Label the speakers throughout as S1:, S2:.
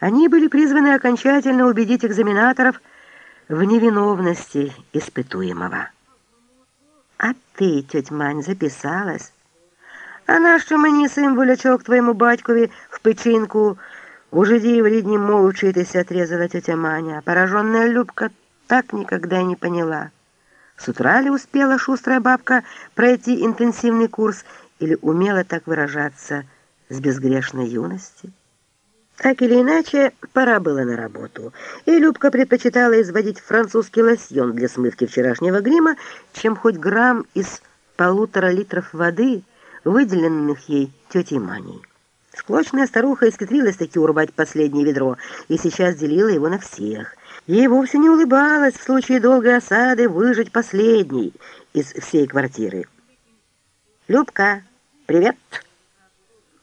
S1: Они были призваны окончательно убедить экзаменаторов в невиновности испытуемого. «А ты, тетя Мань, записалась? А нащо мені символячок твоему батькові в печинку? Уже в рідні мол учитися, отрезала тетя Маня. Пораженная Любка так никогда и не поняла. С утра ли успела шустрая бабка пройти интенсивный курс или умела так выражаться с безгрешной юности? Так или иначе, пора было на работу, и Любка предпочитала изводить французский лосьон для смывки вчерашнего грима, чем хоть грамм из полутора литров воды, выделенных ей тетей Маней. Склочная старуха искривилась таки урвать последнее ведро и сейчас делила его на всех. Ей вовсе не улыбалась в случае долгой осады выжить последний из всей квартиры. «Любка, привет!»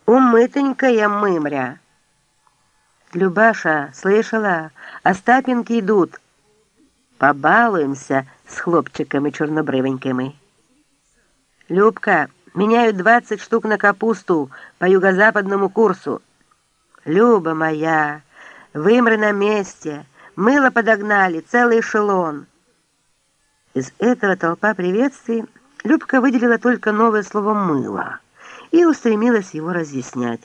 S1: «Умытенькая мымря!» «Любаша, слышала? Остапенки идут. Побалуемся с хлопчиками чернобрывенькими». «Любка, меняют двадцать штук на капусту по юго-западному курсу». «Люба моя, вымры на месте, мыло подогнали, целый эшелон». Из этого толпа приветствий Любка выделила только новое слово «мыло» и устремилась его разъяснять.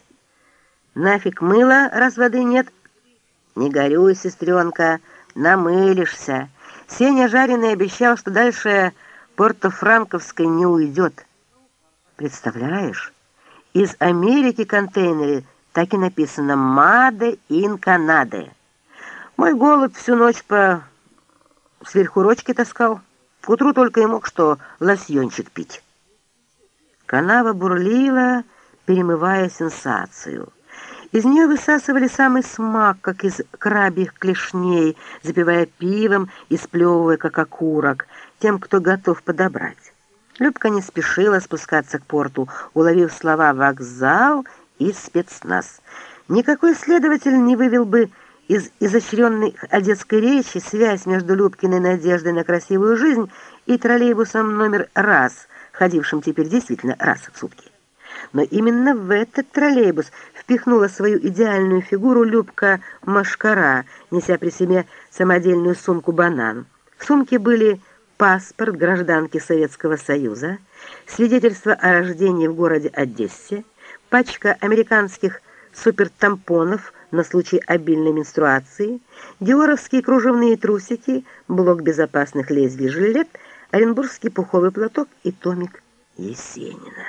S1: Нафиг мыло, раз воды нет? Не горюй, сестренка, намылишься. Сеня жареный обещал, что дальше Порто-Франковской не уйдет. Представляешь? Из Америки контейнеры так и написано «Маде ин Канаде». Мой голод всю ночь по сверхурочке таскал. К утру только и мог что лосьончик пить. Канава бурлила, перемывая сенсацию. Из нее высасывали самый смак, как из крабьих клешней, запивая пивом и сплевывая, как окурок, тем, кто готов подобрать. Любка не спешила спускаться к порту, уловив слова «вокзал» и «спецназ». Никакой следователь не вывел бы из изощренной одесской речи связь между Любкиной надеждой на красивую жизнь и троллейбусом номер раз, ходившим теперь действительно раз в сутки. Но именно в этот троллейбус впихнула свою идеальную фигуру Любка Машкара, неся при себе самодельную сумку-банан. В сумке были паспорт гражданки Советского Союза, свидетельство о рождении в городе Одессе, пачка американских супертампонов на случай обильной менструации, диоровские кружевные трусики, блок безопасных лезвий жилет, оренбургский пуховый платок и томик Есенина.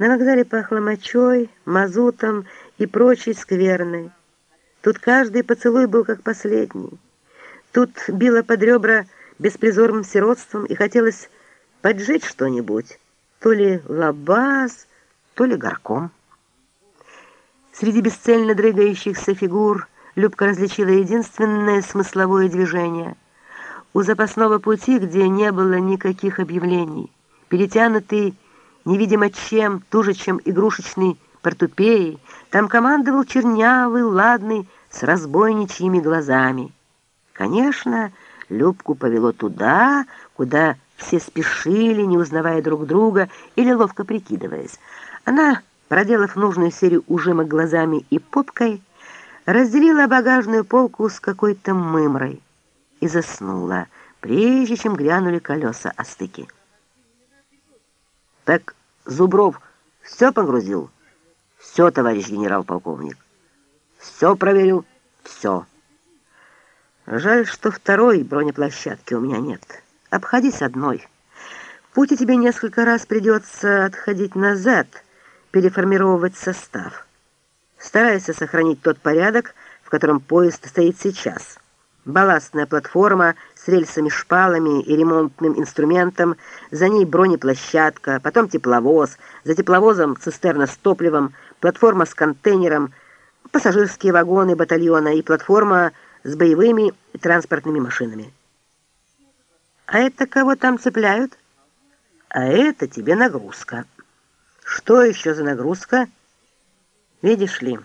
S1: На вокзале пахло мочой, мазутом и прочей скверной. Тут каждый поцелуй был как последний. Тут било под ребра беспризорным сиротством и хотелось поджечь что-нибудь, то ли лабаз, то ли горком. Среди бесцельно дрыгающихся фигур Любка различила единственное смысловое движение. У запасного пути, где не было никаких объявлений, перетянутый невидимо чем, туже, чем игрушечный портупеей, там командовал чернявый, ладный, с разбойничьими глазами. Конечно, Любку повело туда, куда все спешили, не узнавая друг друга или ловко прикидываясь. Она, проделав нужную серию ужимок глазами и попкой, разделила багажную полку с какой-то мымрой и заснула, прежде чем грянули колеса о стыке. Так Зубров все погрузил? Все, товарищ генерал-полковник. Все проверил? Все. Жаль, что второй бронеплощадки у меня нет. Обходись одной. В пути тебе несколько раз придется отходить назад, переформировать состав. Старайся сохранить тот порядок, в котором поезд стоит сейчас. Балластная платформа с рельсами-шпалами и ремонтным инструментом, за ней бронеплощадка, потом тепловоз, за тепловозом цистерна с топливом, платформа с контейнером, пассажирские вагоны батальона и платформа с боевыми и транспортными машинами. А это кого там цепляют? А это тебе нагрузка. Что еще за нагрузка? Видишь ли,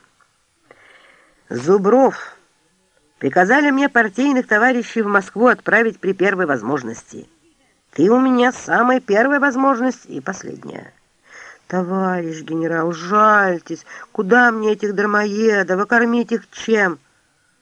S1: Зубров... Приказали мне партийных товарищей в Москву отправить при первой возможности. Ты у меня самая первая возможность и последняя. «Товарищ генерал, жальтесь! Куда мне этих дармоедов? А кормить их чем?»